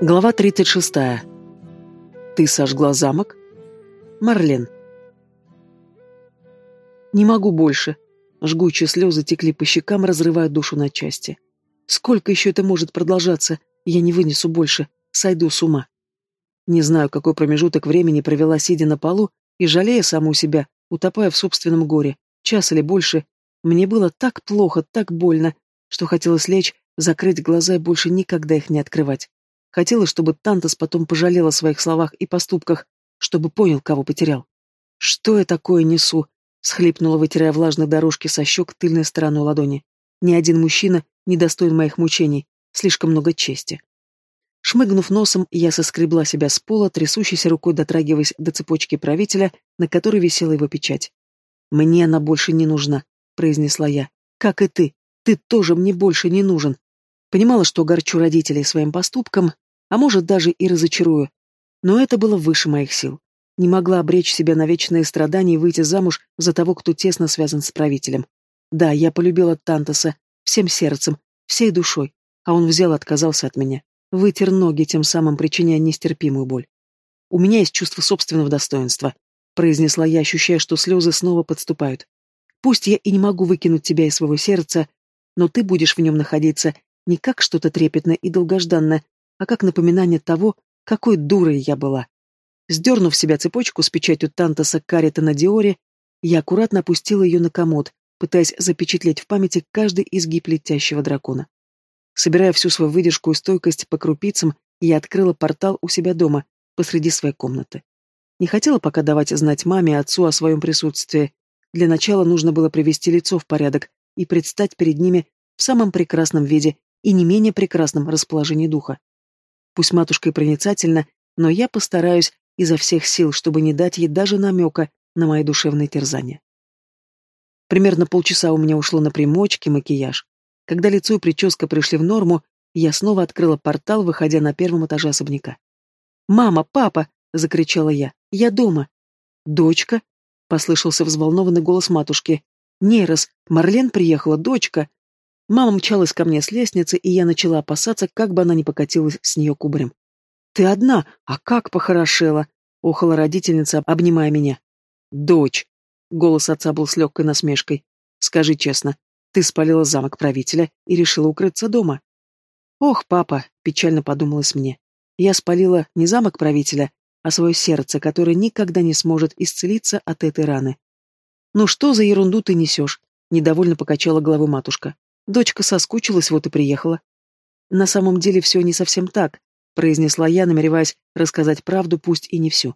Глава 36. Ты сожгла замок? Марлен. Не могу больше. Жгучие слезы текли по щекам, разрывая душу на части. Сколько еще это может продолжаться? Я не вынесу больше. Сойду с ума. Не знаю, какой промежуток времени провела, сидя на полу и жалея саму себя, утопая в собственном горе. Час или больше. Мне было так плохо, так больно, что хотелось лечь, закрыть глаза и больше никогда их не открывать. Хотела, чтобы Тантас потом пожалел о своих словах и поступках, чтобы понял, кого потерял. «Что я такое несу?» — схлипнула, вытирая влажные дорожки со щек тыльной стороной ладони. «Ни один мужчина не достоин моих мучений. Слишком много чести». Шмыгнув носом, я соскребла себя с пола, трясущейся рукой дотрагиваясь до цепочки правителя, на которой висела его печать. «Мне она больше не нужна», — произнесла я. «Как и ты. Ты тоже мне больше не нужен. Понимала, что огорчу родителей своим поступком, а может даже и разочарую. Но это было выше моих сил. Не могла обречь себя на вечные страдания и выйти замуж за того, кто тесно связан с правителем. Да, я полюбила Тантоса всем сердцем, всей душой, а он взял и отказался от меня. Вытер ноги, тем самым причиняя нестерпимую боль. «У меня есть чувство собственного достоинства», — произнесла я, ощущая, что слезы снова подступают. «Пусть я и не могу выкинуть тебя из своего сердца, но ты будешь в нем находиться не как что-то трепетное и долгожданное, а как напоминание того, какой дурой я была. Сдернув себя цепочку с печатью Тантаса Карита на Диоре, я аккуратно опустила ее на комод, пытаясь запечатлеть в памяти каждый изгиб летящего дракона. Собирая всю свою выдержку и стойкость по крупицам, я открыла портал у себя дома, посреди своей комнаты. Не хотела пока давать знать маме и отцу о своем присутствии. Для начала нужно было привести лицо в порядок и предстать перед ними в самом прекрасном виде и не менее прекрасном расположении духа. Пусть матушка и проницательна, но я постараюсь изо всех сил, чтобы не дать ей даже намека на мои душевные терзания. Примерно полчаса у меня ушло на примочки, макияж. Когда лицо и прическа пришли в норму, я снова открыла портал, выходя на первом этаже особняка. «Мама, папа!» — закричала я. «Я дома!» «Дочка?» — послышался взволнованный голос матушки. «Нейрос, Марлен приехала, дочка!» Мама мчалась ко мне с лестницы, и я начала опасаться, как бы она не покатилась с нее кубарем. «Ты одна? А как похорошела!» — охала родительница, обнимая меня. «Дочь!» — голос отца был с легкой насмешкой. «Скажи честно, ты спалила замок правителя и решила укрыться дома?» «Ох, папа!» — печально подумалось мне. «Я спалила не замок правителя, а свое сердце, которое никогда не сможет исцелиться от этой раны». «Ну что за ерунду ты несешь?» — недовольно покачала головой матушка. Дочка соскучилась, вот и приехала. На самом деле все не совсем так, произнесла я, намереваясь рассказать правду, пусть и не всю.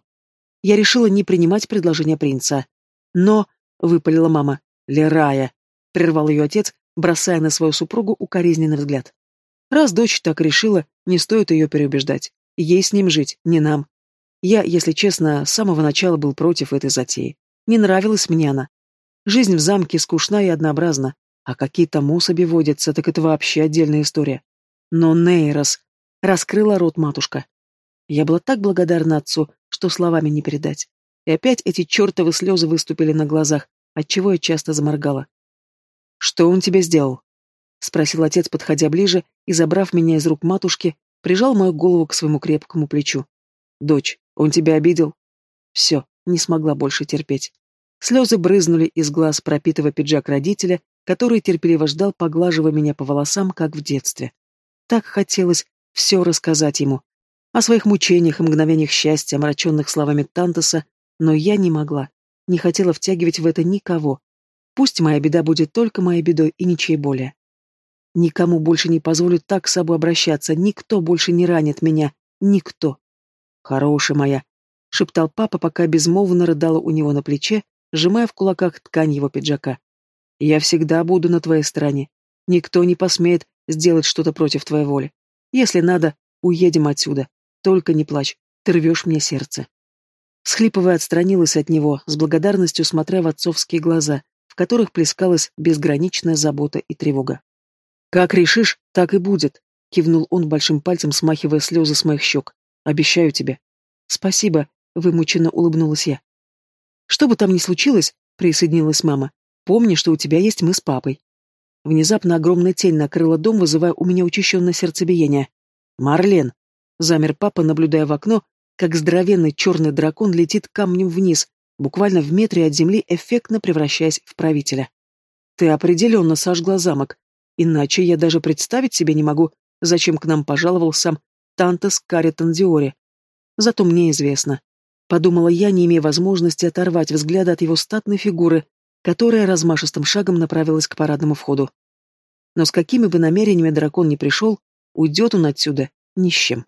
Я решила не принимать предложение принца. Но, выпалила мама, Лерая, прервал ее отец, бросая на свою супругу укоризненный взгляд. Раз дочь так решила, не стоит ее переубеждать. Ей с ним жить, не нам. Я, если честно, с самого начала был против этой затеи. Не нравилась мне она. Жизнь в замке скучна и однообразна. А какие там особи водятся, так это вообще отдельная история. Но Нейрос... Раскрыла рот матушка. Я была так благодарна отцу, что словами не передать. И опять эти чертовы слезы выступили на глазах, отчего я часто заморгала. «Что он тебе сделал?» — спросил отец, подходя ближе и, забрав меня из рук матушки, прижал мою голову к своему крепкому плечу. «Дочь, он тебя обидел?» Все, не смогла больше терпеть. Слезы брызнули из глаз, пропитывая пиджак родителя, который терпеливо ждал, поглаживая меня по волосам, как в детстве. Так хотелось все рассказать ему. О своих мучениях и мгновениях счастья, омраченных словами Тантоса, но я не могла, не хотела втягивать в это никого. Пусть моя беда будет только моей бедой и ничей более. Никому больше не позволю так с собой обращаться, никто больше не ранит меня, никто. Хорошая моя, — шептал папа, пока безмолвно рыдала у него на плече, сжимая в кулаках ткань его пиджака. Я всегда буду на твоей стороне. Никто не посмеет сделать что-то против твоей воли. Если надо, уедем отсюда. Только не плачь, ты рвешь мне сердце. Схлипывая, отстранилась от него, с благодарностью смотря в отцовские глаза, в которых плескалась безграничная забота и тревога. «Как решишь, так и будет», — кивнул он большим пальцем, смахивая слезы с моих щек. «Обещаю тебе». «Спасибо», — вымученно улыбнулась я. «Что бы там ни случилось», — присоединилась мама, Помни, что у тебя есть мы с папой. Внезапно огромная тень накрыла дом, вызывая у меня учащенное сердцебиение. «Марлен!» — Замер папа, наблюдая в окно, как здоровенный черный дракон летит камнем вниз, буквально в метре от земли, эффектно превращаясь в правителя. Ты определенно сожгла замок. Иначе я даже представить себе не могу, зачем к нам пожаловал сам Тантас Каритон Диори. Зато мне известно. Подумала я, не имея возможности оторвать взгляд от его статной фигуры, которая размашистым шагом направилась к парадному входу. Но с какими бы намерениями дракон не пришел, уйдет он отсюда ни с чем.